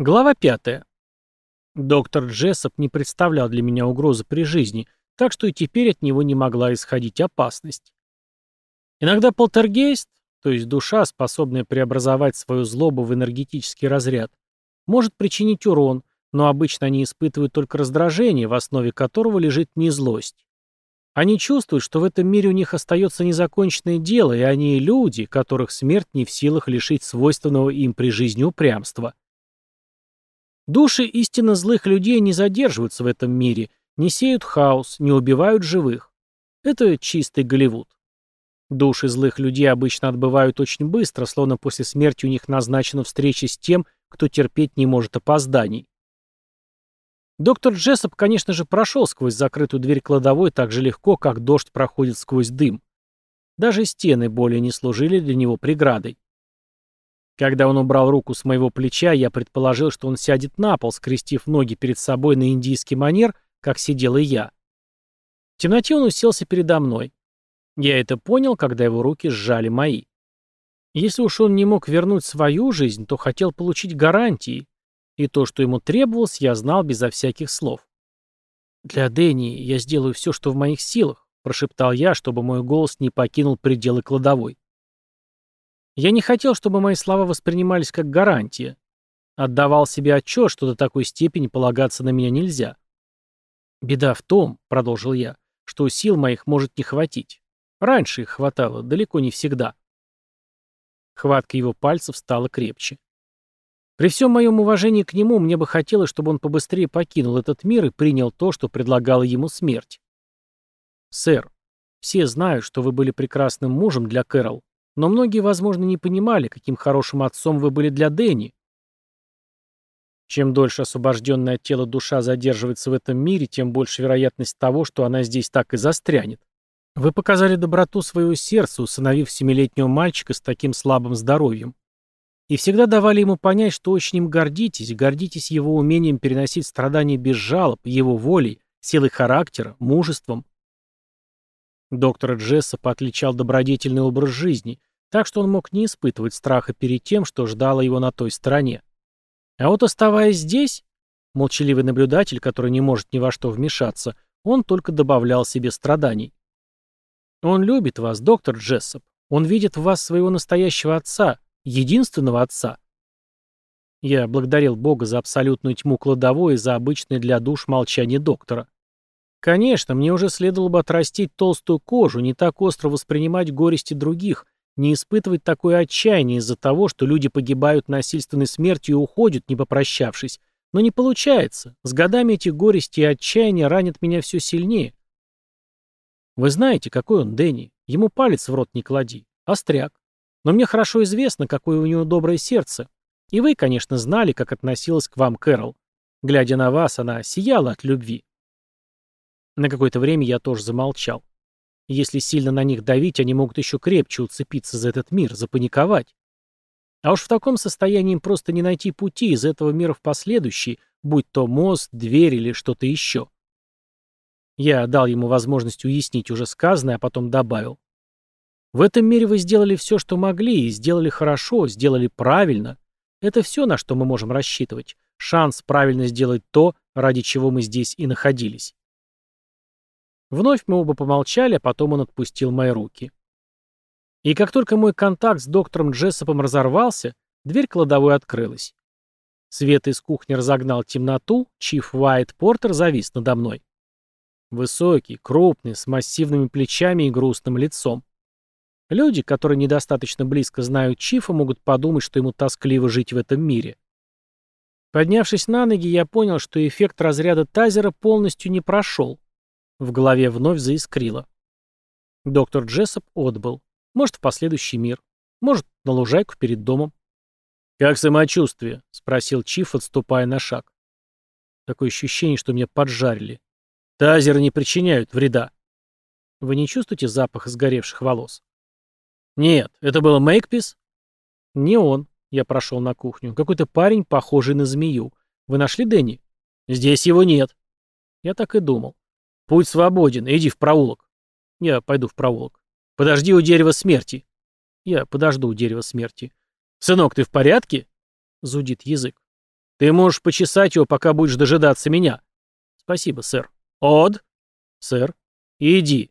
Глава 5. Доктор Джессоп не представлял для меня угрозы при жизни, так что и теперь от него не могла исходить опасность. Иногда полтергейст, то есть душа, способная преобразовать свою злобу в энергетический разряд, может причинить урон, но обычно они испытывают только раздражение, в основе которого лежит не злость. Они чувствуют, что в этом мире у них остается незаконченное дело, и они люди, которых смерть не в силах лишить свойственного им при жизни упрямства. Души истинно злых людей не задерживаются в этом мире, не сеют хаос, не убивают живых. Это чистый Голливуд. Души злых людей обычно отбывают очень быстро, словно после смерти у них назначена встреча с тем, кто терпеть не может опозданий. Доктор Джессоп, конечно же, прошел сквозь закрытую дверь кладовой так же легко, как дождь проходит сквозь дым. Даже стены более не служили для него преградой. Когда он убрал руку с моего плеча, я предположил, что он сядет на пол, скрестив ноги перед собой на индийский манер, как сидел и я. В темноте он уселся передо мной. Я это понял, когда его руки сжали мои. Если уж он не мог вернуть свою жизнь, то хотел получить гарантии, и то, что ему требовалось, я знал безо всяких слов. «Для Дэнни я сделаю все, что в моих силах», — прошептал я, чтобы мой голос не покинул пределы кладовой. Я не хотел, чтобы мои слова воспринимались как гарантия. Отдавал себе отчет, что до такой степени полагаться на меня нельзя. «Беда в том», — продолжил я, — «что сил моих может не хватить. Раньше их хватало, далеко не всегда». Хватка его пальцев стала крепче. При всем моем уважении к нему, мне бы хотелось, чтобы он побыстрее покинул этот мир и принял то, что предлагало ему смерть. «Сэр, все знают, что вы были прекрасным мужем для Кэрол. Но многие, возможно, не понимали, каким хорошим отцом вы были для Дэнни. Чем дольше освобожденная от тела душа задерживается в этом мире, тем больше вероятность того, что она здесь так и застрянет. Вы показали доброту своего сердца, усыновив семилетнего мальчика с таким слабым здоровьем. И всегда давали ему понять, что очень им гордитесь, гордитесь его умением переносить страдания без жалоб, его волей, силой характера, мужеством. Доктора Джессопа отличал добродетельный образ жизни, так что он мог не испытывать страха перед тем, что ждало его на той стороне. А вот оставаясь здесь, молчаливый наблюдатель, который не может ни во что вмешаться, он только добавлял себе страданий. Он любит вас, доктор Джессоп. Он видит в вас своего настоящего отца, единственного отца. Я благодарил Бога за абсолютную тьму кладовой и за обычное для душ молчание доктора. Конечно, мне уже следовало бы отрастить толстую кожу, не так остро воспринимать горести других, не испытывать такое отчаяние из-за того, что люди погибают насильственной смертью и уходят, не попрощавшись. Но не получается. С годами эти горести и отчаяния ранят меня все сильнее. Вы знаете, какой он, Дэнни. Ему палец в рот не клади. Остряк. Но мне хорошо известно, какое у него доброе сердце. И вы, конечно, знали, как относилась к вам Кэрол. Глядя на вас, она сияла от любви. На какое-то время я тоже замолчал. Если сильно на них давить, они могут еще крепче уцепиться за этот мир, запаниковать. А уж в таком состоянии им просто не найти пути из этого мира в последующий, будь то мост, дверь или что-то еще. Я дал ему возможность уяснить уже сказанное, а потом добавил. В этом мире вы сделали все, что могли, и сделали хорошо, сделали правильно. Это все, на что мы можем рассчитывать. Шанс правильно сделать то, ради чего мы здесь и находились. Вновь мы оба помолчали, а потом он отпустил мои руки. И как только мой контакт с доктором Джессопом разорвался, дверь кладовой открылась. Свет из кухни разогнал темноту, Чиф Уайт Портер завис надо мной. Высокий, крупный, с массивными плечами и грустным лицом. Люди, которые недостаточно близко знают Чифа, могут подумать, что ему тоскливо жить в этом мире. Поднявшись на ноги, я понял, что эффект разряда тазера полностью не прошел. В голове вновь заискрило. Доктор Джессоп отбыл. Может, в последующий мир. Может, на лужайку перед домом. «Как самочувствие?» — спросил Чиф, отступая на шаг. Такое ощущение, что меня поджарили. Тазеры не причиняют вреда. Вы не чувствуете запах сгоревших волос? Нет, это был Мейкпис? Не он. Я прошел на кухню. Какой-то парень, похожий на змею. Вы нашли Дэнни? Здесь его нет. Я так и думал. Путь свободен, иди в проулок. Я пойду в проулок. Подожди у дерева смерти. Я подожду у дерева смерти. Сынок, ты в порядке? Зудит язык. Ты можешь почесать его, пока будешь дожидаться меня. Спасибо, сэр. Од? Сэр. Иди.